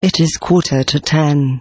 It is quarter to ten.